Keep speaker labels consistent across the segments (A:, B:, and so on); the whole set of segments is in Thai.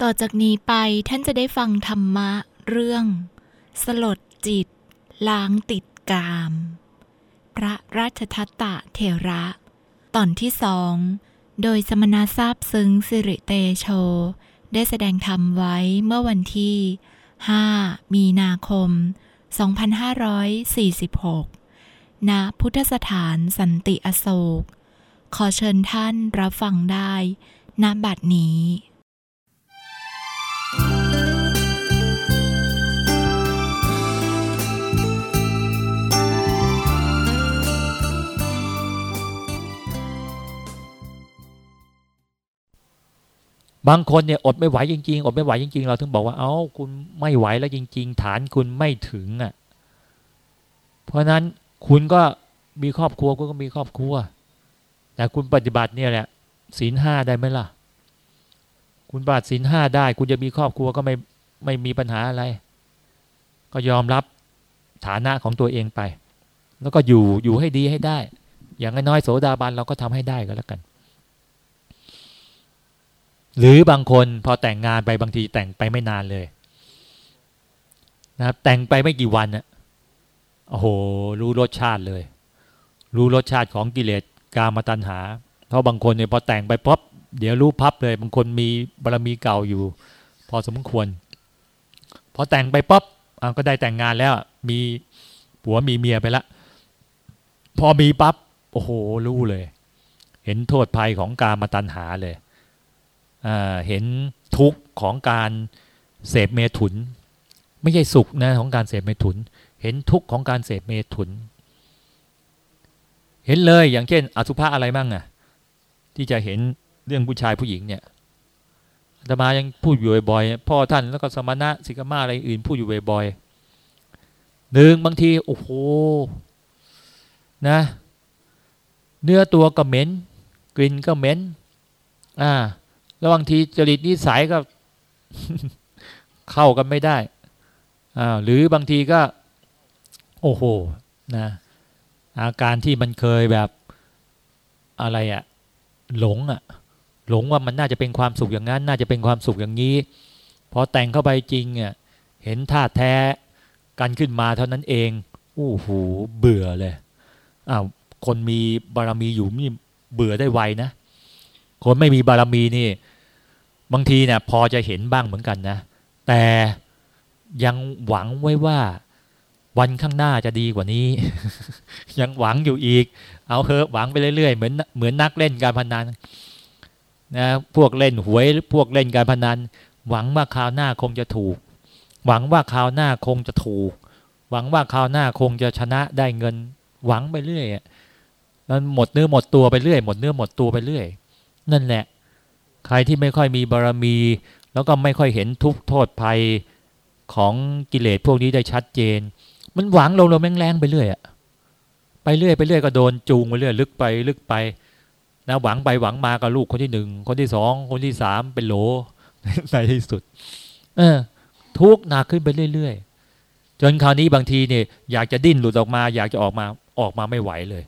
A: ต่อจากนี้ไปท่านจะได้ฟังธรรมะเรื่อง สลดจิต ล้างติดกาม พระราชทัตตะเถระ ตอนที่สอง โดยสมณทราบซึ้งสิริเตโช ได้แสดงธรรมไว้เมื่อวันที่ 5 มีนาคม 2546 ณ พุทธสถานสันติอโศก ขอเชิญท่านรับฟังได้ณบัดนี้
B: บางคนเนี่ยอดไม่ไหวจริงๆ อดไม่ไหวจริงๆ เราถึงบอกว่าเอา้าคุณไม่ไหวแล้วจริง ๆ ฐานคุณไม่ถึงอะ เพราะนั้นคุณก็มีครอบครัวคุณก็มีครอบครัว แต่คุณปฏิบัติเนี่ยแหละศีลห้าได้ไหมล่ะ คุณปฏิบัติศีลห้าได้ คุณจะมีครอบครัวก็ไม่ไม่มีปัญหาอะไร ก็ยอมรับฐานะของตัวเองไป แล้วก็อยู่อยู่ให้ดีให้ได้ อย่างน้อยโสดาบันเราก็ทำให้ได้ก็แล้วกัน หรือบางคนพอแต่งงานไปบางทีแต่งไปไม่นานเลยนะครับแต่งไปไม่กี่วันน่ะโอ้โห รู้รสชาติเลย รู้รสชาติของกิเลสกามตัณหา เพราะบางคนเนี่ยพอแต่งไปป๊บเดี๋ยวรู้พับเลย บางคนมีบารมีเก่าอยู่ พอสมควร พอแต่งไปป๊บก็ได้แต่งงานแล้ว มีผัวมีเมียไปละ พอมีปั๊บโอ้โห รู้เลย เห็นโทษภัยของกามตัณหาเลย เห็นทุกข์ของการเสพเมถุน ไม่ใช่สุขนะของการเสพเมถุน เห็นทุกข์ของการเสพเมถุน เห็นเลยอย่างเช่น อสุภะอะไรบ้างอะที่จะเห็นเรื่องผู้ชายผู้หญิงเนี่ยอาตมายังพูดอยู่บ่อยๆพ่อท่านแล้วก็สมณะสิกมาอะไรอื่นพูดอยู่บ่อยๆหนึ่งบางทีโอ้โหนะ เนื้อตัวก็เหม็น กลิ่นก็เหม็นอ่า แล้วบางทีจริตนิสัยก็เข้ากันไม่ได้อ่าหรือบางทีก็ โอ้โหนะอาการที่มันเคยแบบอะไรอะหลงอะหลงว่ามันน่าจะเป็นความสุขอย่างนั้น น่าจะเป็นความสุขอย่างนี้พอแต่งเข้าไปจริงอะเห็นท่าแท้กันขึ้นมาเท่านั้นเองโอ้โหเบื่อเลยอ้าวคนมีบารมีอยู่นี่เบื่อได้ไวนะ คนไม่มีบารมีนี่ บางทีเนี่ยพอจะเห็นบ้างเหมือนกันนะ แต่ยังหวังไว้ว่าวันข้างหน้าจะดีกว่านี้ ยังหวังอยู่อีก เอาเถอะหวังไปเรื่อยๆเหมือนเหมือนนักเล่นการพนันนะพวกเล่นหวยพวกเล่นการพนัน หวังว่าคราวหน้าคงจะถูก หวังว่าคราวหน้าคงจะถูก หวังว่าคราวหน้าคงจะชนะได้เงิน หวังไปเรื่อยมันหมดเนื้อหมดตัวไปเรื่อย หมดเนื้อหมดตัวไปเรื่อย นั่นแหละ ใครที่ไม่ค่อยมีบารมี แล้วก็ไม่ค่อยเห็นทุกโทษภัยของกิเลสพวกนี้ได้ชัดเจน มันหวังลงลงแรงๆไปเรื่อยอะไปเรื่อยไปเรื่อยก็โดนจูงไปเรื่อยลึกไปลึกไปนะหวังไปหวังมากับลูกคนที่หนึ่งคนที่สองคนที่สามเป็นโหลในที่สุด เออ ทุกหนักขึ้นไปเรื่อยๆจนคราวนี้บางทีเนี่ยอยากจะดิ้นหลุดออกมา อยากจะออกมาออกมาไม่ไหวเลย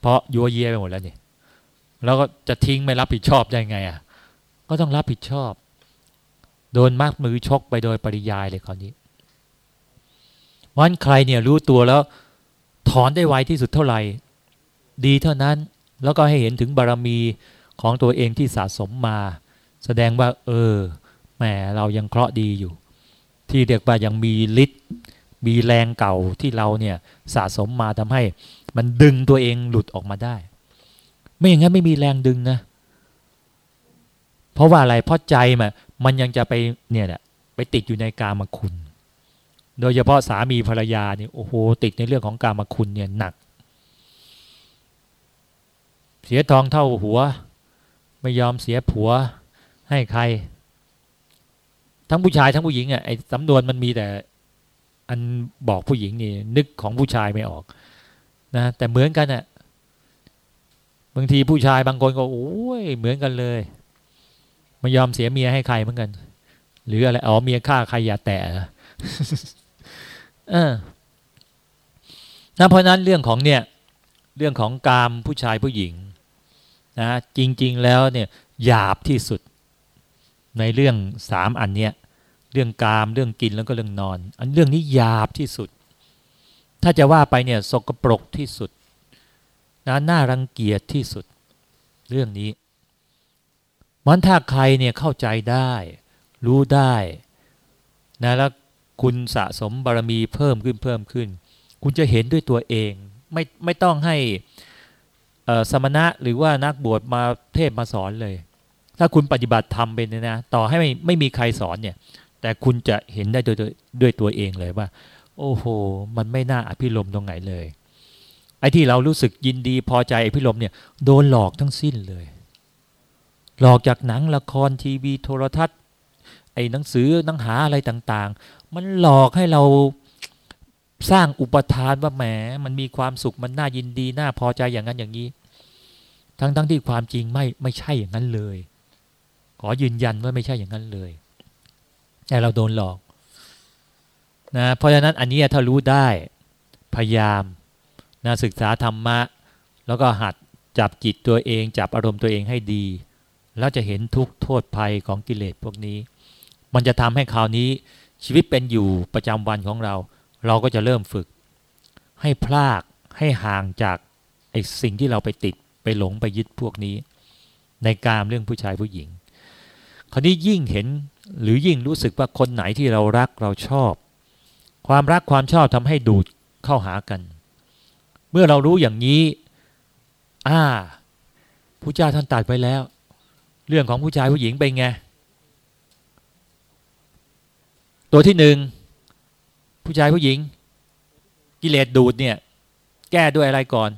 B: เพราะยัวเยียไปหมดแล้วเนี่ยแล้วก็จะทิ้งไม่รับผิดชอบได้ไงอะ ก็ต้องรับผิดชอบ โดนมากมือชกไปโดยปริยายเลยคราวนี้วันใครเนี่ยรู้ตัวแล้ว ถอนได้ไวที่สุดเท่าไหร่ ดีเท่านั้นแล้วก็ให้เห็นถึงบารมีของตัวเองที่สะสมมา แสดงว่า เออแหมเรายังเคราะห์ดีอยู่ ที่เรียกว่ายังมีฤทธิ์มีแรงเก่าที่เราเนี่ยสะสมมาทำให้ มันดึงตัวเองหลุดออกมาได้ ไม่อย่างนั้นไม่มีแรงดึงนะเเพราะว่าอะไรเพราะใจมันมันยังจะไปเนี่ยแหละไปติดอยู่ในกามคุณ โดยเฉพาะสามีภรรยาเนี่ยโอ้โหติดในเรื่องของกามคุณเนี่ยหนัก เสียทองเท่าหัว ไม่ยอมเสียผัวให้ใคร ทั้งผู้ชายทั้งผู้หญิงอะไอ้สำนวนมันมีแต่ อันบอกผู้หญิงนี่นึกของผู้ชายไม่ออกนะแต่เหมือนกันอะบางทีผู้ชายบางคนก็โอ้ยเหมือนกันเลย ไม่ยอมเสียเมียให้ใครเหมือนกัน หรืออะไรอ๋อเมียฆ่าใครอย่าแตะเออนะเพราะนั้นเรื่องของเนี่ยเรื่องของกามผู้ชายผู้หญิงนะจริง ๆ แล้วเนี่ยหยาบที่สุด ในเรื่องสามอันเนี้ยเรื่องกามเรื่องกินแล้วก็เรื่องนอน อันเรื่องนี้หยาบที่สุด ถ้าจะว่าไปเนี่ยสกปรกที่สุดนะน่ารังเกียจที่สุด เรื่องนี้ มันถ้าใครเนี่ยเข้าใจได้ รู้ได้นะแล้วคุณสะสมบารมีเพิ่มขึ้นเพิ่มขึ้น คุณจะเห็นด้วยตัวเอง ไม่ไม่ต้องให้สมณะหรือว่านักบวชมาเทศมาสอนเลย ถ้าคุณปฏิบัติธรรมเป็นนะ ต่อให้ไม่ไม่มีใครสอนเนี่ย แต่คุณจะเห็นได้ด้วยด้วยตัวเองเลยว่า โอ้โห มันไม่น่าอภิรมตรงไหนเลย ไอ้ที่เรารู้สึกยินดีพอใจอภิรมเนี่ย โดนหลอกทั้งสิ้นเลย หลอกจากหนังละครทีวีโทรทัศน์ ไอ้หนังสือหนังหาอะไรต่างๆ มันหลอกให้เราสร้างอุปทานว่าแหม มันมีความสุขมันน่ายินดีน่าพอใจอย่างนั้นอย่างนี้ ทั้งๆทที่ความจริงไม่ไม่ใช่อย่างนั้นเลย ขอยืนยันว่าไม่ใช่อย่างนั้นเลย แต่เราโดนหลอกนะเพราะฉะนั้นอันนี้ถ้ารู้ได้พยายามนะศึกษาธรรมะ แล้วก็หัดจับจิตตัวเอง จับอารมณ์ตัวเองให้ดี แล้วจะเห็นทุกโทษภัยของกิเลสพวกนี้ มันจะทำให้คราวนี้ชีวิตเป็นอยู่ประจำวันของเรา เราก็จะเริ่มฝึก ให้พลากให้ห่างจากไอ้สิ่งที่เราไปติดไปหลงไปยึดพวกนี้ ในการเรื่องผู้ชายผู้หญิง คราวนี้ยิ่งเห็นหรือยิ่งรู้สึกว่าคนไหนที่เรารักเราชอบ ความรักความชอบทำให้ดูดเข้าหากัน เมื่อเรารู้อย่างนี้อ่าผู้เจ้าท่านตัดไปแล้ว เรื่องของผู้ชายผู้หญิงเป็นไง ตัวที่หนึ่งผู้ชายผู้หญิง กิเลสดูดเนี่ย แก้ด้วยอะไรก่อน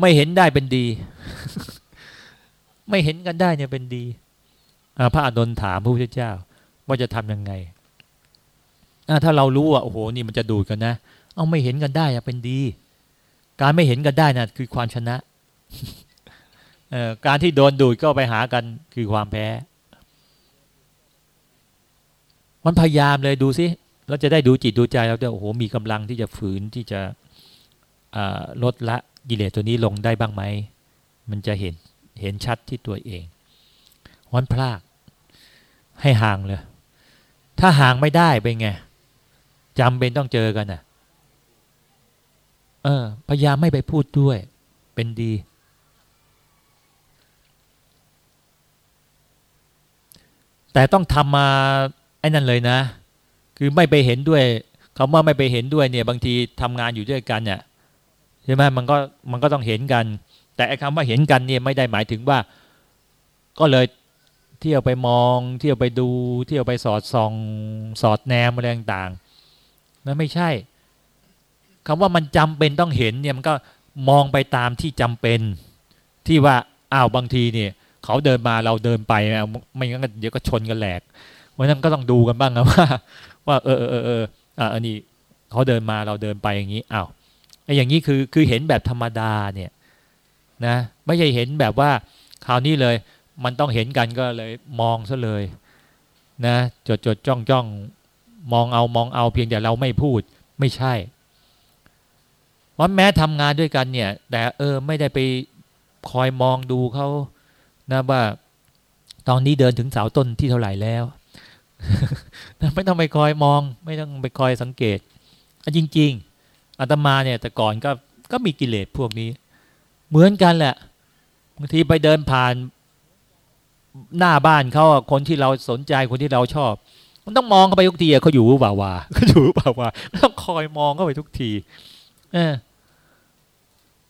B: ไม่เห็นได้เป็นดี ไม่เห็นกันได้เนี่ยเป็นดีพระอานนท์ถามพระพุทธเจ้า ว่าจะทํำยังไงถ้าเรารู้ว่าโอ้โหนี่มันจะดูดกันนะ เอาไม่เห็นกันได้อะเป็นดี การไม่เห็นกันได้นะคือความชนะ การที่โดนดูดก็ไปหากันคือความแพ้ มันพยายามเลยดูสิเราจะได้ดูจิตดูใจเราจะโอ้โหมีกำลังที่จะฝืนที่จะลดละกิเลสตัวนี้ลงได้บ้างไหม มันจะเห็นเห็นชัดที่ตัวเองวันพลากให้ห่างเลย ถ้าห่างไม่ได้เป็นไงจำเป็นต้องเจอกันน่ะ เออพยายามไม่ไปพูดด้วย เป็นดี แต่ต้องทำมาไอ้นั่นเลยนะ คือไม่ไปเห็นด้วยคำว่าไม่ไปเห็นด้วยเนี่ย บางทีทำงานอยู่ด้วยกันเนี่ยใช่ไหมมันก็มันก็ต้องเห็นกัน แต่ไอ้คำว่าเห็นกันเนี่ยไม่ได้หมายถึงว่า ก็เลยเที่ยวไปมอง เที่ยวไปดู เที่ยวไปสอดส่อง สอดแนมอะไรต่างๆนั่นไม่ใช่คำว่ามันจำเป็นต้องเห็นเนี่ยมันก็มองไปตามที่จำเป็นที่ว่าอ้าวบางทีเนี่ย เขาเดินมาเราเดินไปไม่งั้นเดี๋ยวก็ชนกันแหลกราะนั้นก็ต้องดูกันบ้างนะว่า ว่า เออเออเอออ่าอันนี้เขาเดินมาเราเดินไปอย่างนี้อ้าวไอ้อย่างนี้คือคือเห็นแบบธรรมดาเนี่ยนะไม่ใช่เห็นแบบว่าคราวนี้เลย มันต้องเห็นกันก็เลยมองซะเลยนะจดจดจ้องจ้องมองเอามองเอาเพียงแต่เราไม่พูดไม่ใช่ว่าแม้ทำงานด้วยกันเนี่ย แต่เออไม่ได้ไปคอยมองดูเขา นะว่าตอนนี้เดินถึงเสาต้นที่เท่าไหร่แล้วไม่ต้องไปคอยมอง ไม่ต้องไปคอยสังเกตจริง ๆอาตมาเนี่ย แต่ก่อนก็ก็มีกิเลสพวกนี้ เหมือนกันแหละบางทีไปเดินผ่านหน้าบ้านเขาคนที่เราสนใจคนที่เราชอบ มันต้องมองเข้าไปทุกทีเขาอยู่เปล่าวาเขาอยู่เปล่าวาต้องคอยมองเข้าไปทุกที เออ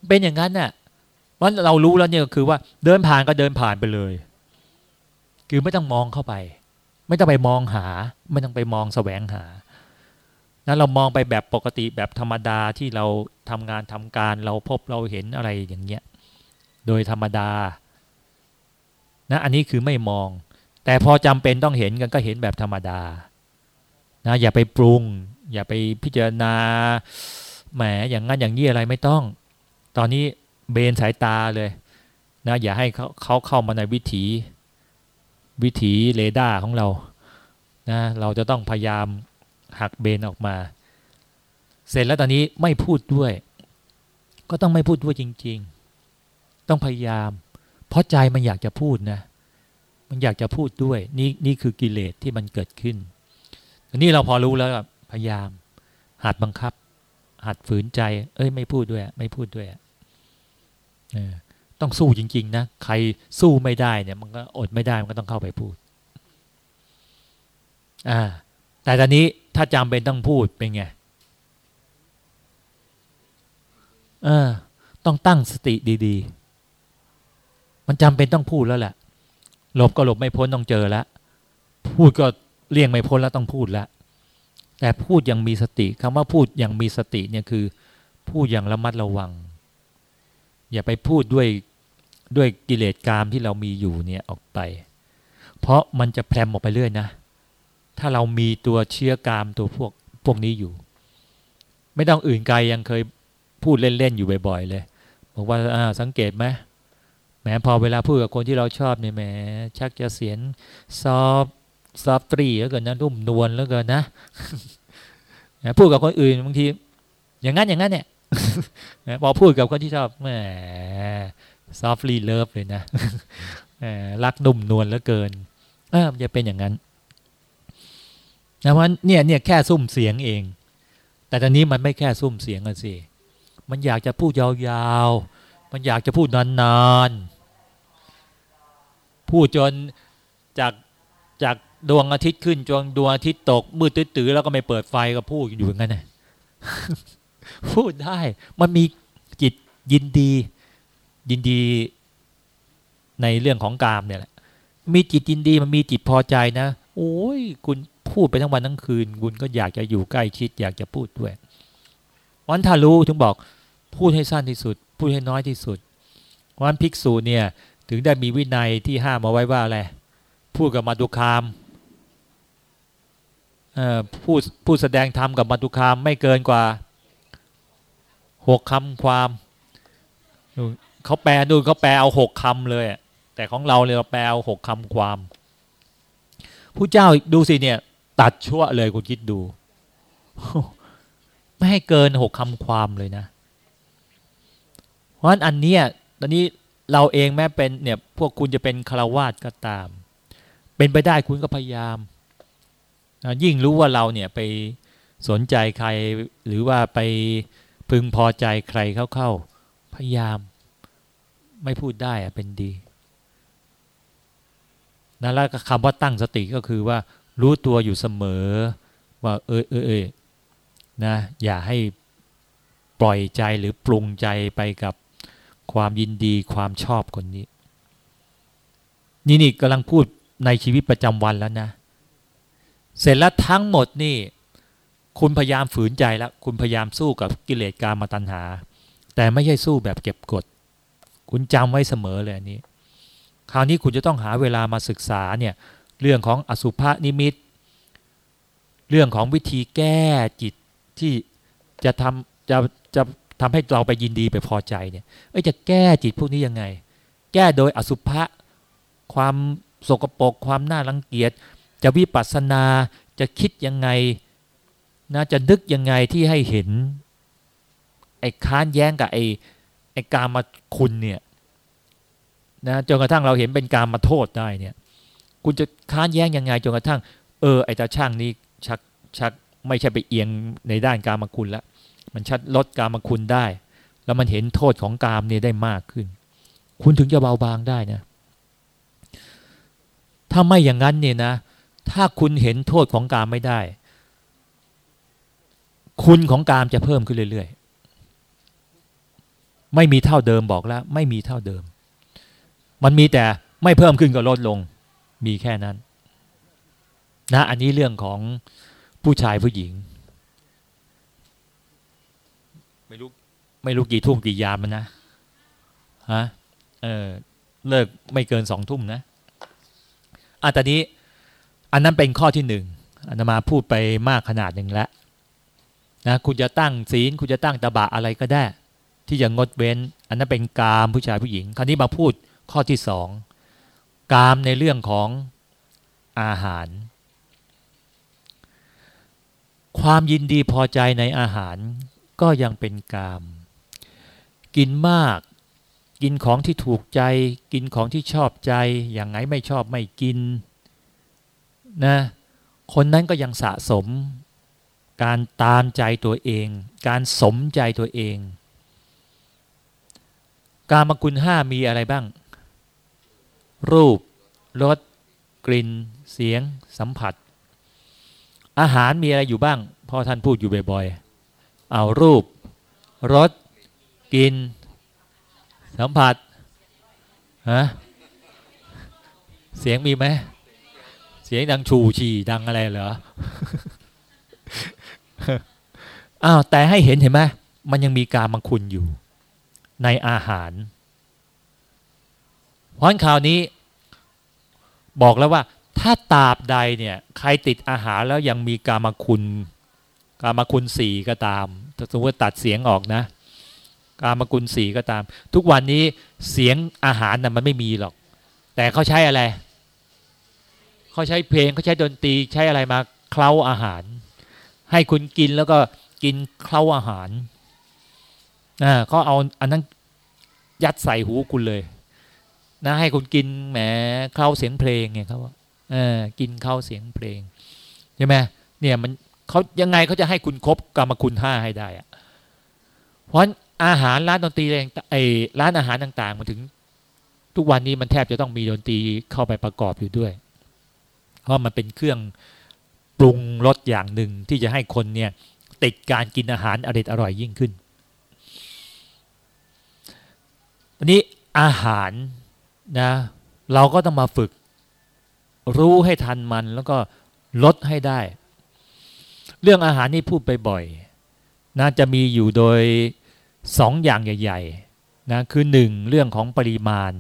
B: เป็นอย่างนั้นน่ะ วันเรารู้แล้วเนี่ยคือว่าเดินผ่านก็เดินผ่านไปเลย คือไม่ต้องมองเข้าไป ไม่ต้องไปมองหา ไม่ต้องไปมองแสวงหานั้นเรามองไปแบบปกติแบบธรรมดาที่เราทำงานทำการเราพบเราเห็นอะไรอย่างเงี้ยโดยธรรมดานะอันนี้คือไม่มอง แต่พอจำเป็นต้องเห็นกันก็เห็นแบบธรรมดานะอย่าไปปรุง อย่าไปพิจารณาแหมอย่างนั้นอย่างนี้อะไรไม่ต้อง ตอนนี้ เบนสายตาเลยนะอย่าให้เขาเขาเข้ามาในวิถีวิถีเรดาร์ของเรานะเราจะต้องพยายามหักเบนออกมา เสร็จแล้วตอนนี้ไม่พูดด้วย ก็ต้องไม่พูดด้วยจริง ๆ ต้องพยายาม เพราะใจมันอยากจะพูดนะ มันอยากจะพูดด้วย นี่นี่คือกิเลสที่มันเกิดขึ้นอันนี้เราพอรู้แล้วพยายามหัดบังคับ หัดฝืนใจ เอ้ยไม่พูดด้วย ไม่พูดด้วย ต้องสู้จริง ๆ นะ ใครสู้ไม่ได้เนี่ย มันก็อดไม่ได้มันก็ต้องเข้าไปพูด อ่า แต่ตอนนี้ถ้าจำเป็นต้องพูดเป็นไงเออ ต้องตั้งสติดีๆ มันจำเป็นต้องพูดแล้วแหละหลบก็หลบไม่พ้นต้องเจอแล้วพูดก็เลี่ยงไม่พ้นแล้วต้องพูดแล้วแต่พูดอย่างมีสติคำว่าพูดอย่างมีสติเนี่ยคือ พูดอย่างระมัดระวัง อย่าไปพูดด้วยด้วยกิเลสกามที่เรามีอยู่เนี่ยออกไป เพราะมันจะแพรมออกไปเรื่อยนะ ถ้าเรามีตัวเชื้อกามตัวพวกพวกนี้อยู่ ไม่ต้องอื่นไกลยังเคยพูดเล่นๆอยู่บ่อยๆ เลยบอกว่าสังเกตไหมแหมพอเวลาพูดกับคนที่เราชอบเนี่ยแหมชักจะเสียง soft softly เหลือเกินนะนุ่มนวลเหลือเกินนะพูดกับคนอื่นบางที อย่างนั้นอย่างนั้นเนี่ย พอพูดกับคนที่ชอบแหม softly love เลยนะรักนุ่มนวลเหลือเกินอจะเป็นอย่างนั้นนะว่าเนี่ยเนี่ยแค่สุ้มเสียงเอง แต่ตอนนี้มันไม่แค่ซุ่มเสียงกันสิมันอยากจะพูดยาวๆ มันอยากจะพูดนานๆ พูดจนจากจากดวงอาทิตย์ขึ้นจนดวงอาทิตย์ตกมืดตื้อๆแล้วก็ไม่เปิดไฟก็พูดอยู่อย่างนั้นนะ พูดได้ มันมีจิตยินดี ยินดีในเรื่องของกามเนี่ยแหละ มีจิตยินดีมันมีจิตพอใจนะ โอ้ยคุณพูดไปทั้งวันทั้งคืน คุณก็อยากจะอยู่ใกล้ชิด อยากจะพูดด้วยวันถ้ารู้ถึงบอกพูดให้สั้นที่สุด พูดให้น้อยที่สุดวันภิกษุเนี่ยถึงได้มีวินัยที่ห้ามมาไว้ว่าอะไรพูดกับมาตุคามพูดพูดแสดงธรรมกับมาตุคามไม่เกินกว่า หกคำความเขาแปลดูเขาแปลเอาหกคำเลยแต่ของเราเลยเราแปลเอาหกคำความผู้เจ้าดูสิเนี่ย ตัดชั่วเลยคุณคิดดู ไม่ให้เกินหกคำความเลยนะ เพราะฉะนั้นอันเนี้ยตอนนี้เราเองแม้เป็นเนี่ยพวกคุณจะเป็นคารวาสก็ตาม เป็นไปได้คุณก็พยายามยิ่งรู้ว่าเราเนี่ยไปสนใจใครหรือว่าไป พึงพอใจใครเข้าๆพยายาม ไม่พูดได้อะเป็นดีนะแล้วคำว่าตั้งสติก็คือว่า รู้ตัวอยู่เสมอ ว่า เออเออเออนะอย่าให้ปล่อยใจหรือปรุงใจไปกับความยินดีความชอบคนนี้ นี่นี่กำลังพูดในชีวิตประจำวันแล้วนะ เสร็จแล้วทั้งหมดนี่ คุณพยายามฝืนใจแล้ว คุณพยายามสู้กับกิเลสกามาตัณหา แต่ไม่ใช่สู้แบบเก็บกด คุณจำไว้เสมอเลยอันนี้ คราวนี้คุณจะต้องหาเวลามาศึกษาเนี่ยเรื่องของอสุภะนิมิต เรื่องของวิธีแก้จิตที่จะทำจะจะทำให้เราไปยินดีไปพอใจเนี่ยเอ้จะแก้จิตพวกนี้ยังไง แก้โดยอสุภะความสกปรกความน่ารังเกียจ จะวิปัสสนาจะคิดยังไง นะจะนึกยังไงที่ให้เห็น ไอ้ค้านแย้งกับไอ้ไอ้การมาคุณเนี่ยนะจนกระทั่งเราเห็นเป็นการมาโทษได้เนี่ย คุณจะค้านแย้งยังไงจนกระทั่ง เออไอ้ตาช่างนี้ชักชักไม่ใช่ไปเอียงในด้านการมาคุณแล้วมันชัดลดการมาคุณได้ แล้วมันเห็นโทษของกามเนี่ยได้มากขึ้น คุณถึงจะเบาบางได้นะถ้าไม่อย่างนั้นเนี่ยนะ ถ้าคุณเห็นโทษของกามไม่ได้ คุณของกามจะเพิ่มขึ้นเรื่อยๆ ไม่มีเท่าเดิมบอกแล้ว ไม่มีเท่าเดิม มันมีแต่ไม่เพิ่มขึ้นก็ลดลง มีแค่นั้น นะอันนี้เรื่องของผู้ชายผู้หญิง ไม่รู้ไม่รู้กี่ทุ่มกี่ยามมันนะฮะเออเลิกไม่เกินสองทุ่มนะอะตอนนี้ อันนั้นเป็นข้อที่หนึ่งอันมาพูดไปมากขนาดหนึ่งแล้ว นะคุณจะตั้งศีล คุณจะตั้งตบะอะไรก็ได้ ที่จะงดเว้น อันนั้นเป็นกามผู้ชายผู้หญิง คราวนี้มาพูดข้อที่สองกามในเรื่องของอาหาร ความยินดีพอใจในอาหารก็ยังเป็นกาม กินมาก กินของที่ถูกใจ กินของที่ชอบใจ อย่างไงไม่ชอบไม่กินนะคนนั้นก็ยังสะสม การตามใจตัวเอง การสมใจตัวเอง การมกุลห้ามีอะไรบ้าง รูปรสกลิ่น เสียง สัมผัส อาหารมีอะไรอยู่บ้างพ่อท่านพูดอยู่บ่อยๆเอารูปรสกลิ่นสัมผัสฮะเสียงมีไหมเสียงดังชูชีดังอะไรเหรอ อ้าวแต่ให้เห็นเห็นไหมมันยังมีการมังคุณอยู่ ในอาหารเพราะข่าวนี้ บอกแล้วว่า ถ้าตาบใดเนี่ย ใครติดอาหารแล้วยังมีการมคุณ การมคุณสี่ก็ตามถ้าสมมติตัดเสียงออกนะ การมกุลสีก็ตาม ทุกวันนี้เสียงอาหารน่ะมันไม่มีหรอก แต่เขาใช้อะไรเขาใช้เพลงเขาใช้ดนตรีใช้อะไรมาเคล้าอาหาร ให้คุณกินแล้วก็ กินเคล้าอาหารนะเขาเอาอันนั้นยัดใส่หูคุณเลย นะให้คุณกินแหมเคล้าเสียงเพลงเนี่ยเขาว่าเออกินเข้าเสียงเพลงใช่ไหมเนี่ยมันเขายังไงเขาจะให้คุณครบกรรมคุณห้าให้ได้อะเพราะอาหารร้านดนตรีไอ้ร้านอาหารต่างๆมาถึง ทุกวันนี้มันแทบจะต้องมีดนตรีเข้าไปประกอบอยู่ด้วย เพราะมันเป็นเครื่องปรุงรสอย่างหนึ่งที่จะให้คนเนี่ย ติดการกินอาหารอร่อยอร่อยยิ่งขึ้นอันนี้อาหารนะเราก็ต้องมาฝึก รู้ให้ทันมันแล้วก็ลดให้ได้ เรื่องอาหารนี่พูดไปบ่อยน่าจะมีอยู่โดยสองอย่างใหญ่ๆนะคือหนึ่งเรื่องของปริมาณ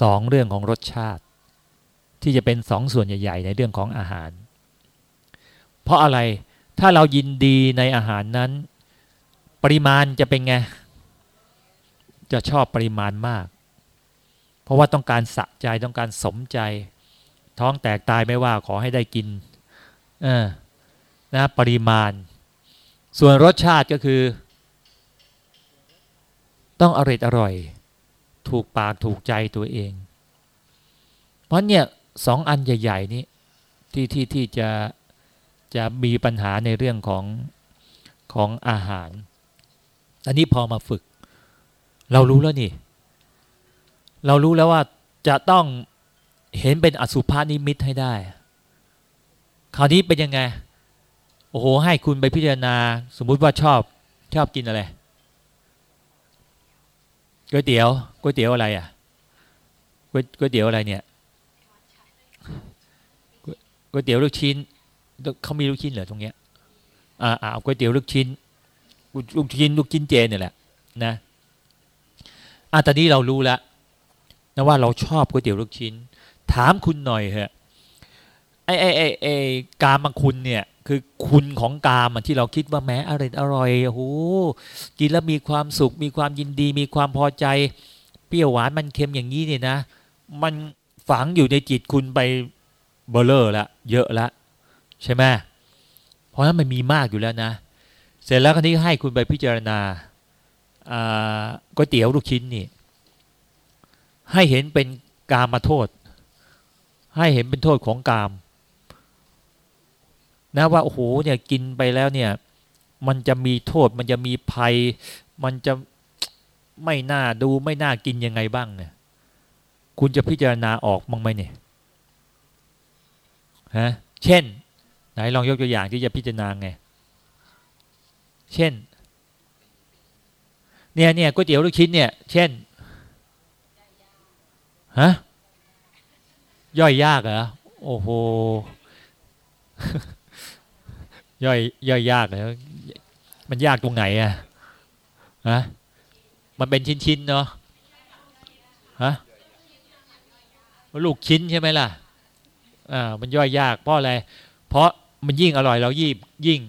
B: สองเรื่องของรสชาติ ที่จะเป็นสองส่วนใหญ่ ๆ ในเรื่องของอาหาร เพราะอะไร ถ้าเรายินดีในอาหารนั้น ปริมาณจะเป็นไง จะชอบปริมาณมาก เพราะว่าต้องการสะใจต้องการสมใจ ท้องแตกตายไม่ว่าขอให้ได้กินเออนะปริมาณ ส่วนรสชาติก็คือ ต้องอร่อยอร่อย ถูกปากถูกใจตัวเอง เพราะเนี่ยสองอันใหญ่ ๆ นี้ที่ที่ที่จะ จะมีปัญหาในเรื่องของของอาหาร อันนี้พอมาฝึก เรารู้แล้วนี่ เรารู้แล้วว่าจะต้องเห็นเป็นอสุภานิมิตให้ได้ คราวนี้เป็นยังไง โอ้โห ให้คุณไปพิจารณา สมมุติว่าชอบชอบกินอะไรก๋วยเตี๋ยวก๋วยเตี๋ยวอะไรอะก๋วยก๋วยเตี๋ยวอะไรเนี่ยก๋วยเตี๋ยวลูกชิ้น เขามีลูกชิ้นเหรอตรงเนี้ยอ่าเอาก๋วยเตี๋ยวลูกชิ้นลูกชิ้นลูกชิ้นเจนเนี่ยแหละนะอะตอนนี้เรารู้แล้วนะว่าเราชอบก๋วยเตี๋ยวลูกชิ้น ถามคุณหน่อยเหอะไอ้ไอ้ไอ้ไอกามังคุณเนี่ยคือคุณของกามที่เราคิดว่าแม้อร่อยอร่อยโอ้โหกินแล้วมีความสุข มีความยินดี มีความพอใจ เปรี้ยวหวานมันเค็มอย่างนี้เนี่ยนะ มันฝังอยู่ในจิตคุณไปเบลเลอร์ละเยอะละ ใช่ไหมเพราะนั้นมันมีมากอยู่แล้วนะ เสร็จแล้วครนี้ให้คุณไปพิจารณาก๋วยเตี๋ยวลูกชิ้นนี่ ให้เห็นเป็นกามาโทษ ให้เห็นเป็นโทษของกาม นะว่าโอ้โหเนี่ยกินไปแล้วเนี่ย มันจะมีโทษ มันจะมีภัย มันจะไม่น่าดูไม่น่ากินยังไงบ้างเนี่ย คุณจะพิจารณาออกมั้งไหมเนี่ยฮะเช่น ไหนลองยกตัวอย่างที่จะพิจารณาไง เช่น เนี่ยเนี่ยก๋วยเตี๋ยวลูกชิ้นเนี่ย เช่น ฮะ ย่อยยากเหรอ โอ้โห ย่อยย่อยยากเลยมันยากตรงไหนอะฮะ มันเป็นชิ้นๆเนาะ ฮะ ลูกชิ้นใช่ไหมล่ะ อ่า มันย่อยยากเพราะอะไร เพราะ มันยิ่งอร่อยเรายิ่งยิ่ง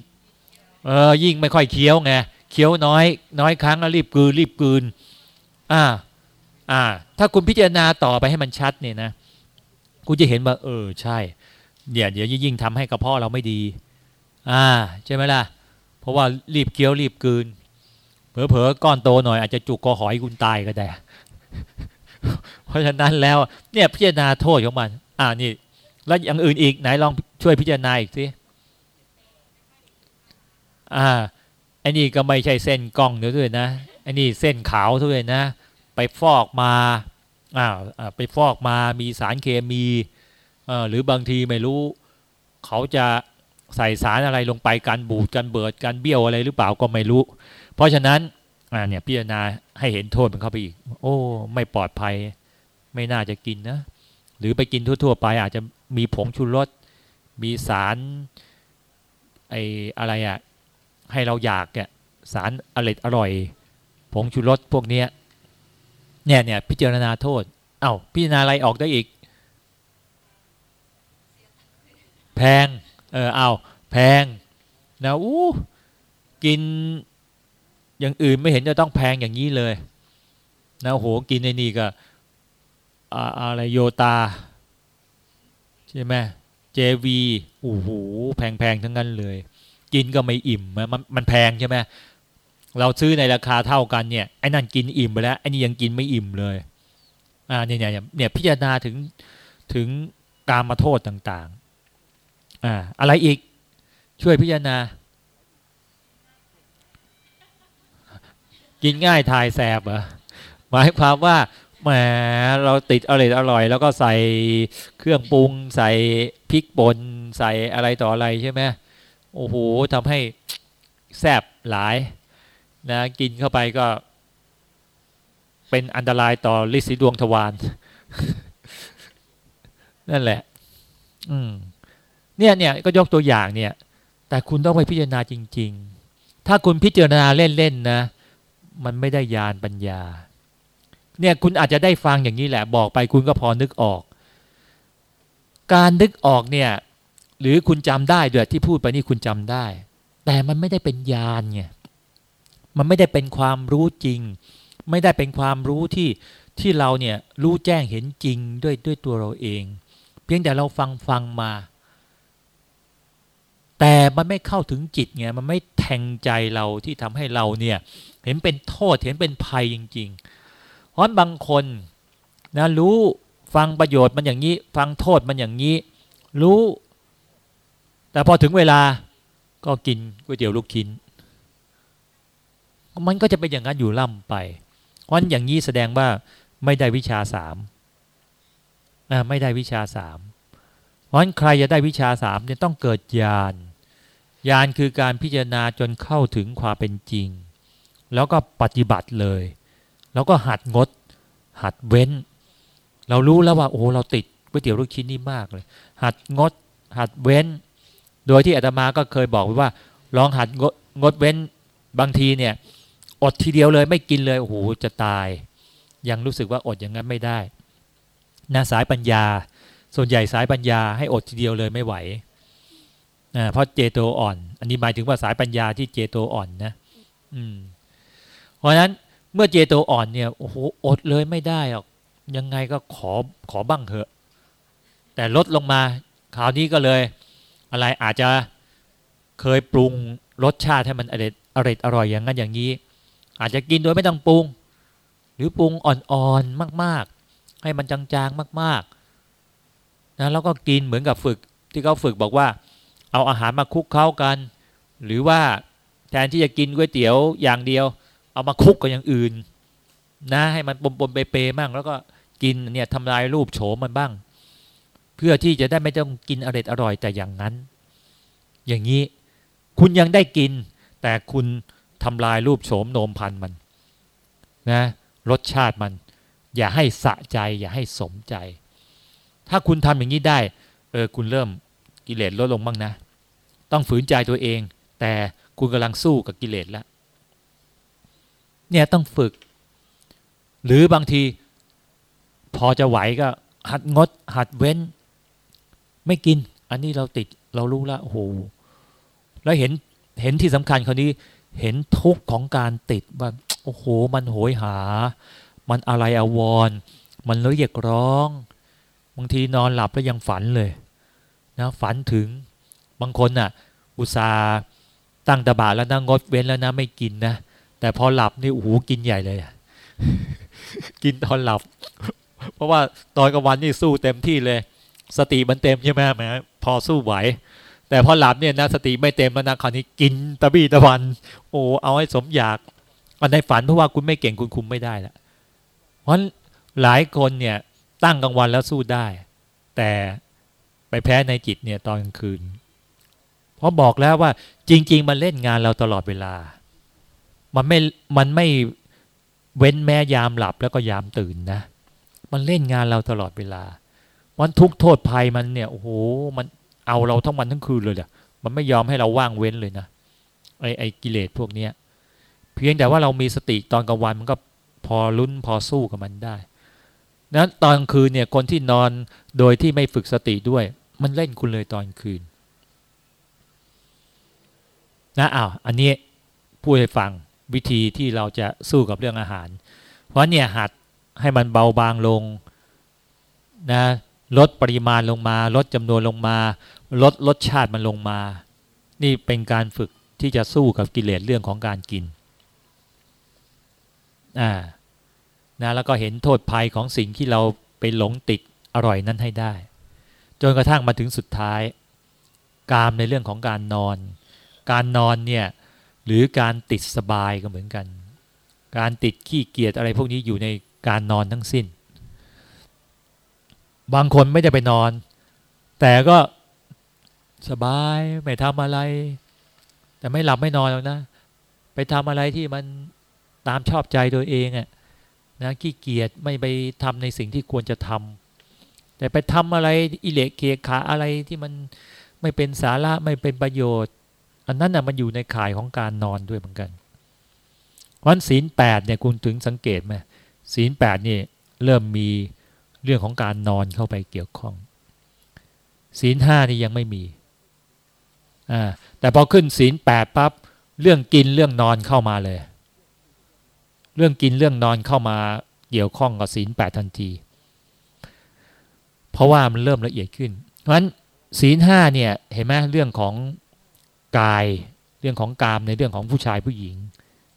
B: เออยิ่งไม่ค่อยเคี้ยวไงเคี้ยวน้อย น้อยครั้งแล้วรีบกืนรีบกืนอ่า อ่า ถ้าคุณพิจารณาต่อไปให้มันชัดเนี่ยนะคุณจะเห็นว่าเออใช่เดี๋ยวเดี๋ยวยิ่งทำให้กระเพาะเราไม่ดี อ่าใช่ไหมล่ะ เพราะว่ารีบเคี้ยวรีบกืนเผลอๆก้อนโตหน่อยอาจจะจุกคอหอยคุณตายก็ได้ เพราะฉะนั้นแล้วเนี่ยพิจารณาโทษของมัน อ่านี่ แล้วอย่างอื่นอีกไหนลองช่วยพิจารณาอีกสิ อ่าอ้นี่ก็ไม่ใช่เส้นกล้องด้วยนะอ้นี่เส้นขาวด้วยนะ ไปฟอกมาอ่าไปฟอกมามีสารเคมีอ่าหรือบางทีไม่รู้ เขาจะใส่สารอะไรลงไปการบูดการเบิดการเบี้ยวอะไรหรือเปล่าก็ไม่รู้ เพราะฉะนั้นอ่าเนี่ยพิจารณาให้เห็นโทษมันเข้าไปอีก โอ้ ไม่ปลอดภัย ไม่น่าจะกินนะ หรือไปกินทั่ว ๆ ไป อาจจะมีผงชูรสมีสารไออะไรอะ ให้เราอยากเนี่ยสารอร่อยอร่อยผงชูรสพวกเนี้ยเนี่ยเนี่ยพิจารณาโทษ เอา้าพิจารณาอะไรออกได้อีก แพง เออเอาแพงนะอู้กินอย่างอื่นไม่เห็นจะต้องแพงอย่างนี้เลยนะโหกินในนี่ก็อะไรโยตาใช่ไหมเจวีโอ้โหแพงๆทั้งนั้นเลย กินก็ไม่อิ่มมันมันแพงใช่ไหมเราซื้อในราคาเท่ากันเนี่ยไอ้นั่นกินอิ่มไปแล้วไอ้นี่ยังกินไม่อิ่มเลยอ่าเนี่ยเนี่ยเนี่ยพิจารณาถึงถึงการมาโทษต่างๆอ่าอะไรอีกช่วยพิจารณา กินง่ายทายแสบเหรอหมายความว่าแหมเราติดอร่อยอร่อย แล้วก็ใส่เครื่องปรุง ใส่พริกป่นใส่อะไรต่ออะไรใช่ไหม โอ้โหทำให้แซบหลายนะกินเข้าไปก็ เป็นอันตรายต่อลิสีดวงทวารนั่นแหละ อืม เนี่ยเนี่ยก็ยกตัวอย่างเนี่ย แต่คุณต้องไปพิจารณาจริง ๆ ถ้าคุณพิจารณาเล่นๆนะ มันไม่ได้ยานปัญญา เนี่ยคุณอาจจะได้ฟังอย่างนี้แหละ บอกไปคุณก็พอนึกออก การนึกออกเนี่ย หรือคุณจำได้ด้วยที่พูดไปนี่คุณจำได้ แต่มันไม่ได้เป็นญาณไงมันไม่ได้เป็นความรู้จริง ไม่ได้เป็นความรู้ที่ที่เราเนี่ยรู้แจ้งเห็นจริงด้วยด้วยตัวเราเอง เพียงแต่เราฟังฟังมา แต่มันไม่เข้าถึงจิตไงมันไม่แทงใจเราที่ทำให้เราเนี่ยเห็นเป็นโทษเห็นเป็นภัยจริงๆเพราะบางคนนะรู้ฟังประโยชน์มันอย่างนี้ ฟังโทษมันอย่างนี้ รู้ แต่พอถึงเวลาก็กินก๋วยเตี๋ยวลูกชิ้น มันก็จะเป็นอย่างนั้นอยู่ล่ำไป เพราะอย่างนี้แสดงว่าไม่ได้วิชาสามไม่ได้วิชาสามเพราะใครจะได้วิชาสามเนี่ยต้องเกิดญาณญาณคือการพิจารณาจนเข้าถึงความเป็นจริง แล้วก็ปฏิบัติเลยเราก็หัดงด หัดเว้น เรารู้แล้วว่าโอ้เราติดก๋วยเตี๋ยวลูกชิ้นนี่มากเลย หัดงด หัดเว้น โดยที่อาตมาก็เคยบอกไว้ว่า ลองหัดงดงดเว้นบางทีเนี่ย อดทีเดียวเลยไม่กินเลยโอ้โหจะตาย ยังรู้สึกว่าอดอย่างนั้นไม่ได้นะสายปัญญา ส่วนใหญ่สายปัญญาให้อดทีเดียวเลยไม่ไหวนะเพราะเจโตอ่อน อันนี้หมายถึงว่าสายปัญญาที่เจโตอ่อนนะอืม เพราะฉะนั้นเมื่อเจโตอ่อนเนี่ยโอ้โหอดเลยไม่ได้หรอกยังไงก็ขอขอบ้างเถอะ แต่ลดลงมาคราวนี้ก็เลย อะไรอาจจะเคยปรุงรสชาติให้มันอร่อยอร่อยอร่อยอย่างนั้นอย่างนี้ อาจจะกินโดยไม่ต้องปรุง หรือปรุงอ่อนๆมาก ๆ ให้มันจางๆมากๆนะแล้วก็กินเหมือนกับฝึกที่เขาฝึกบอกว่า เอาอาหารมาคุกเข้ากัน หรือว่าแทนที่จะกินก๋วยเตี๋ยวอย่างเดียว เอามาคุกกับอย่างอื่น นะให้มันปนปนเปเปมั่งแล้วก็กินเนี่ยทำลายรูปโฉมมันบ้าง พื่อที่จะได้ไม่ต้องกินอร่อยอร่อยแต่อย่างนั้น อย่างนี้คุณยังได้กิน แต่คุณทำลายรูปโฉมโนมพันมันนะรสชาติมัน อย่าให้สะใจ อย่าให้สมใจ ถ้าคุณทำอย่างนี้ได้เออคุณเริ่มกิเลสลดลงบ้างนะ ต้องฝืนใจตัวเอง แต่คุณกำลังสู้กับกิเลสแล้วเนี่ยต้องฝึก หรือบางที พอจะไหวก็หัดงด หัดเว้น ไม่กิน อันนี้เราติดเรารู้ล้วโอ้โหแล้วเห็นเห็นที่สำคัญคนนี้เห็นทุกข์ของการติดว่าโอ้โห มันโหยหา มันอะไรอาวร มันเรียกร้อง บางทีนอนหลับแล้วยังฝันเลยนะฝันถึงบางคนน่ะ อุตส่าห์ตั้งตาบาแล้วนะงดเว้นแล้วนะไม่กินนะแต่พอหลับนี่โอ้โหกินใหญ่เลย กินตอนหลับ เพราะว่าตอนกลางวันนี่สู้เต็มที่เลย สติมันเต็มใช่ไหมแหมพอสู้ไหว แต่พอหลับเนี่ยนะสติไม่เต็มแล้วนะคราวนี้กินตะบี้ตะวัน โอ้เอาให้สมอยากอันในฝันเพราะว่าคุณไม่เก่งคุณคุมไม่ได้ละเพราะหลายคนเนี่ยตั้งกลางวันแล้วสู้ได้ แต่ไปแพ้ในจิตเนี่ยตอนกลางคืน เพราะบอกแล้วว่าจริง ๆ มันเล่นงานเราตลอดเวลา มันไม่มันไม่เว้นแม้ยามหลับแล้วก็ยามตื่นนะ มันเล่นงานเราตลอดเวลา มันทุกโทษภัยมันเนี่ยโอ้โหมันเอาเราทั้งวันทั้งคืนเลยเนี่ยมันไม่ยอมให้เราว่างเว้นเลยนะไอ้ไอกิเลสพวกเนี้ยเพียงแต่ว่าเรามีสติตอนกลางวันมันก็พอลุ้นพอสู้กับมันได้นั้นตอนคืนเนี่ยคนที่นอนโดยที่ไม่ฝึกสติด้วย มันเล่นคุณเลยตอนคืนนะอ้าวอันนี้พูดให้ฟังวิธีที่เราจะสู้กับเรื่องอาหาร เพราะเนี่ยหัดให้มันเบาบางลงนะ ลดปริมาณลงมา ลดจำนวนลงมา ลดรสชาติมันลงมา นี่เป็นการฝึกที่จะสู้กับกิเลสเรื่องของการกินอ่านะแล้วก็เห็นโทษภัยของสิ่งที่เราไปหลงติดอร่อยนั้นให้ได้ จนกระทั่งมาถึงสุดท้าย กามในเรื่องของการนอน การนอนเนี่ยหรือการติดสบายก็เหมือนกัน การติดขี้เกียจอะไรพวกนี้อยู่ในการนอนทั้งสิ้น บางคนไม่ได้ไปนอน แต่ก็สบายไม่ทำอะไร แต่ไม่หลับไม่นอนหรอกนะ ไปทำอะไรที่มันตามชอบใจตัวเองอะนะขี้เกียจไม่ไปทำในสิ่งที่ควรจะทำแต่ไปทำอะไรอิเล็กเคขาอะไรที่มันไม่เป็นสาระไม่เป็นประโยชน์ อันนั้นน่ะมันอยู่ในข่ายของการนอนด้วยเหมือนกันวันศีลแปดเนี่ยคุณถึงสังเกตไหมศีลแปดนี่เริ่มมี เรื่องของการนอนเข้าไปเกี่ยวข้อง ศีลห้านี่ยังไม่มีอ่าแต่พอขึ้นศีลแปดปั๊บเรื่องกินเรื่องนอนเข้ามาเลย เรื่องกินเรื่องนอนเข้ามาเกี่ยวข้องกับศีลแปดทันที เพราะว่ามันเริ่มละเอียดขึ้น เพราะฉะนั้นศีลห้าเนี่ยเห็นไหมเรื่องของกายเรื่องของกามในเรื่องของผู้ชายผู้หญิง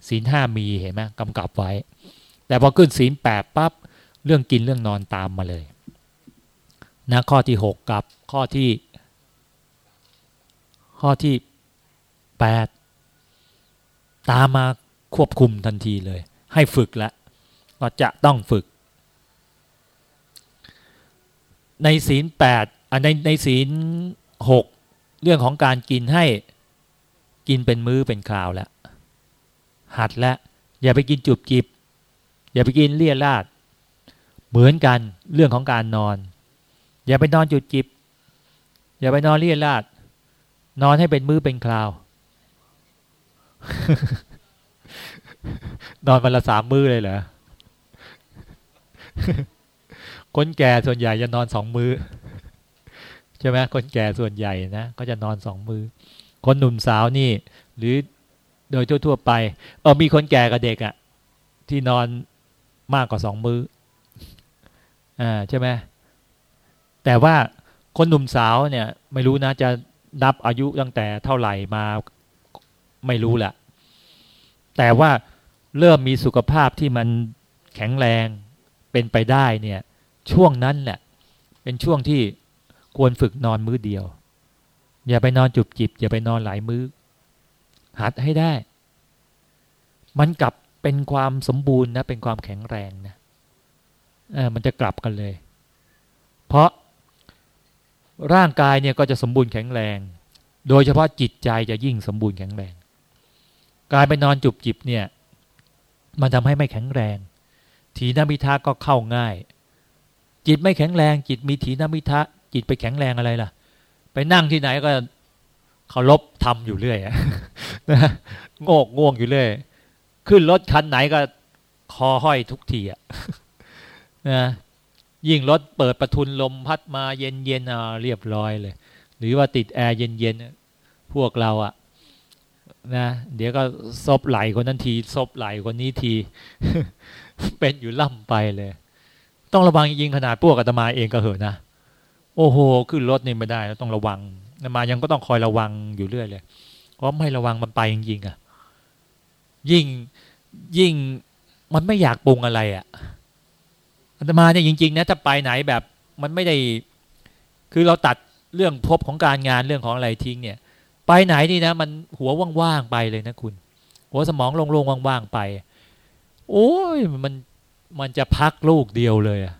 B: ศีลห้ามีเห็นไหมกำกับไว้ แต่พอขึ้นศีลแปดปั๊บ เรื่องกินเรื่องนอนตามมาเลยนะข้อที่หกกับข้อที่ ข้อที่แปดตามมาควบคุมทันทีเลย ให้ฝึกแล้วก็จะต้องฝึก ในศีลแปดในในศีลหกเรื่องของการกินให้กินเป็นมื้อเป็นคราวแล้วหัดแล้วอย่าไปกินจุบจิบ อย่าไปกินเลี่ยราด เหมือนกันเรื่องของการนอน อย่าไปนอนจุดจิบ อย่าไปนอนเลี่ยราดนอนให้เป็นมือเป็นคราวนอนวันละสามมื้อเลยเหรอคนแก่ส่วนใหญ่จะนอนสองมื้อใช่ไหมคนแก่ส่วนใหญ่นะก็จะนอนสองมือคนหนุ่มสาวนี่ หรือโดยทั่วๆไป เออมีคนแก่กับเด็กอะ่ะ ที่นอนมากกว่าสองมืออ่าใช่ไหมแต่ว่าคนหนุ่มสาวเนี่ย ไม่รู้นะจะนับอายุตั้งแต่เท่าไหร่มาไม่รู้แหละแต่ว่าเริ่มมีสุขภาพที่มันแข็งแรงเป็นไปได้เนี่ย ช่วงนั้นแหละเป็นช่วงที่ควรฝึกนอนมื้อเดียว อย่าไปนอนจุบจิบ อย่าไปนอนหลายมื้อ หัดให้ได้ มันกลับเป็นความสมบูรณ์นะ เป็นความแข็งแรงนะเมันจะกลับกันเลย เพราะร่างกายเนี่ยก็จะสมบูรณ์แข็งแรง โดยเฉพาะจิตใจจะยิ่งสมบูรณ์แข็งแรงกายไปนอนจุบจิบเนี่ย มันทำให้ไม่แข็งแรง ถีนมิทะก็เข้าง่าย จิตไม่แข็งแรง จิตมีถีนมิทะจิตไปแข็งแรงอะไรล่ะ ไปนั่งที่ไหนก็เคารพทำอยู่เรื่อยนะโงกง่วงอยู่เรื่อย ขึ้นรถคันไหนก็คอห้อยทุกทีอะ นะยิ่งรถเปิดประทุนลมพัดมาเย็นเย็นอ่าเรียบร้อยเลย หรือว่าติดแอร์เย็นเย็นพวกเราอะนะเดี๋ยวก็ซบไหลคนนั้นทีซบไหลคนนี้ที เป็นอยู่ล่ำไปเลย ต้องระวังยิงขนาดพวกอาตมาเองก็เหอะนะโอ้โหขึ้นรถนี่ไม่ได้ต้องระวังมายังก็ต้องคอยระวังอยู่เรื่อยเลยเพราะไม่ระวังมันไปจริงๆอะยิ่งยิ่งมันไม่อยากปรุงอะไรอะ อาตมาเนี่ยจริงๆนะถ้าไปไหนแบบมันไม่ได้ คือเราตัดเรื่องพบของการงานเรื่องของอะไรทิ้งเนี่ย ไปไหนนี่นะ มันหัวว่างๆไปเลยนะคุณ หัวสมองโล่งๆว่างๆไป โอ้ยมันมันจะพักลูกเดียวเลยอะ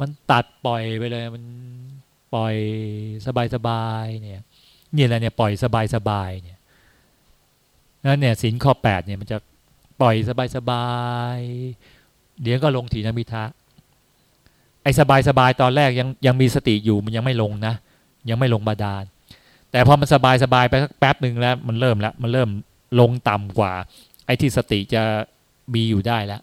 B: มันตัดปล่อยไปเลย มันปล่อยสบายๆเนี่ยนี่แหละเนี่ยปล่อยสบายๆเนี่ยนั่นเนี่ยสินข้อแปดเนี่ยมันจะปล่อยสบายๆ เดี๋ยวก็ลงถีนมิทะไอ้สบายสบายตอนแรกยังยังมีสติอยู่มันยังไม่ลงนะ ยังไม่ลงบาดาล แต่พอมันสบายสบายไปสักแป๊บหนึ่งแล้ว มันเริ่มแล้วมันเริ่มลงต่ำกว่า ไอ้ที่สติจะมีอยู่ได้แล้ว